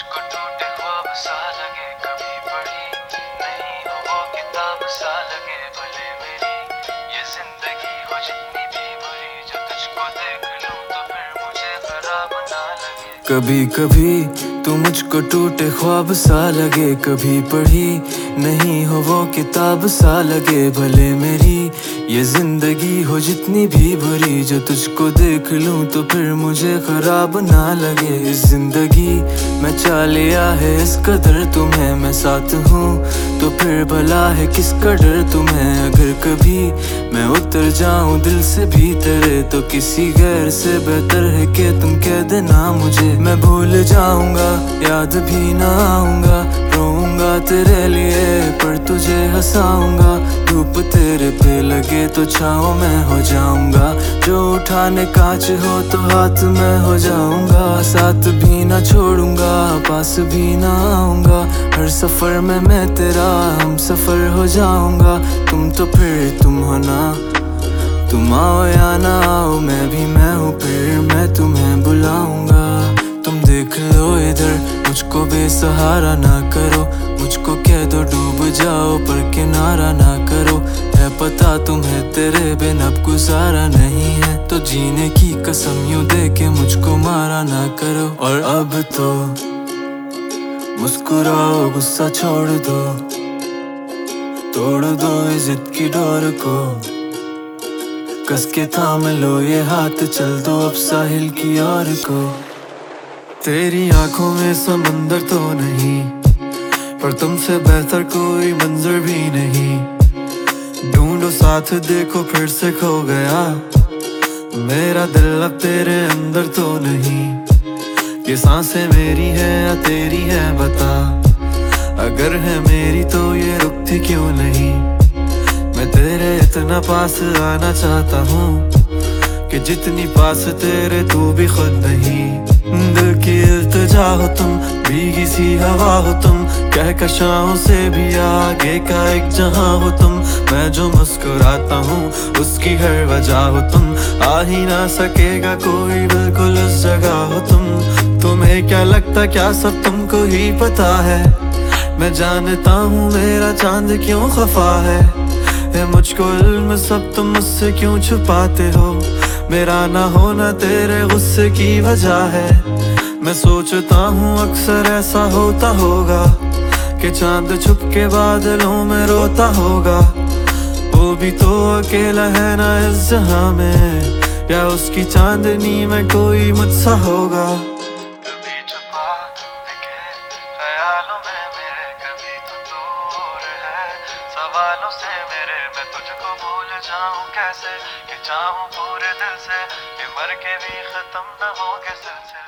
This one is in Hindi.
मुझको टूटे ख्वाब, सा लगे कभी पढ़ी नहीं हो वो किताब, सा लगे भले मेरी। ये ज़िंदगी हो जितनी भी बुरी, जो तुझको देख लूँ तो फिर मुझे खराब ना लगे। कभी कभी तू मुझको टूटे ख्वाब सा लगे, कभी पढ़ी नहीं हो वो किताब सा लगे, भले मेरी ये ज़िंदगी हो जितनी भी बुरी, जो तुझको देख लूँ तो फिर मुझे खराब ना लगे। इस ज़िंदगी मैं चा लिया है, इस कदर तुम्हें मैं साथ हूँ तो फिर भला है किस कदर तुम्हें? अगर कभी मैं उतर जाऊँ दिल से भी तेरे तो किसी गैर से बेहतर है कि तुम कह देना मुझे। मैं भूल जाऊँगा याद भी ना आऊँगा, रोऊँगा तेरे लिए, पर तुझे हंसाऊँगा। धूप तेरे पे लगे तो छाओ मैं हो जाऊँगा। जो उठाने कांच हो तो हाथ में हो जाऊँगा। साथ भी ना छोड़ूँगा, पास भी ना आऊँगा। हर सफ़र में मैं तेरा, हम सफ़र हो जाऊँगा। तुम तो फिर तुम हो ना, तुम आओ या ना आओ, मैं भी मैं हूँ फिर मैं तुम्हें। बेसहारा ना करो, मुझको कह दो डूब जाओ, पर किनारा ना करो। है पता तुम्हें तेरे बिन अब गुजारा नहीं है। तो जीने की कसम यूँ दे के मुझको मारा ना करो। और अब तो मुस्कुराओ, गुस्सा छोड़ दो। तोड़ दो इज़्ज़त की डोर को। कस के थाम लो ये हाथ, चल दो अब साहिल की ओर को। तेरी आँखों में समंदर तो नहीं, पर तुमसे बेहतर कोई मंजर भी नहीं। ढूंढो साथ, देखो फिर से खो गया। मेरा दिल अब तेरे अंदर तो नहीं। ये साँसें मेरी है या तेरी है, बता। अगर है मेरी तो ये रुकती क्यों नहीं? मैं तेरे इतना पास आना चाहता हूँ, कि जितनी पास तेरे तू भी खुद नहीं। इल्तजा हो तुम भीगी सी हवा हो तुम। कह कशाओं से भी आगे का एक जहाँ हो तुम। मैं जो मुस्कुराता हूँ, उसकी हर वजह हो तुम। आ ही ना सकेगा कोई, बिल्कुल उस जगह हो तुम। तुम्हें क्या लगता, क्या सब तुमको ही पता है? मैं जानता हूँ मेरा चाँद क्यों खफा है? है मुझको इल्म सब तुम मुझसे क्यों छुपाते हो? मेरा ना होना तेरे गुस्से की वजह है। मैं सोचता हूँ अक्सर ऐसा होता होगा कि चाँद छुप के बादलों में रोता होगा। वो भी तो अकेला है ना इस जहाँ में, या उसकी चांदनी में कोई मुझसा होगा। तो कैसे कि चाहूँ पूरे दिल से कि मर के भी खत्म न हो के सिलसिले।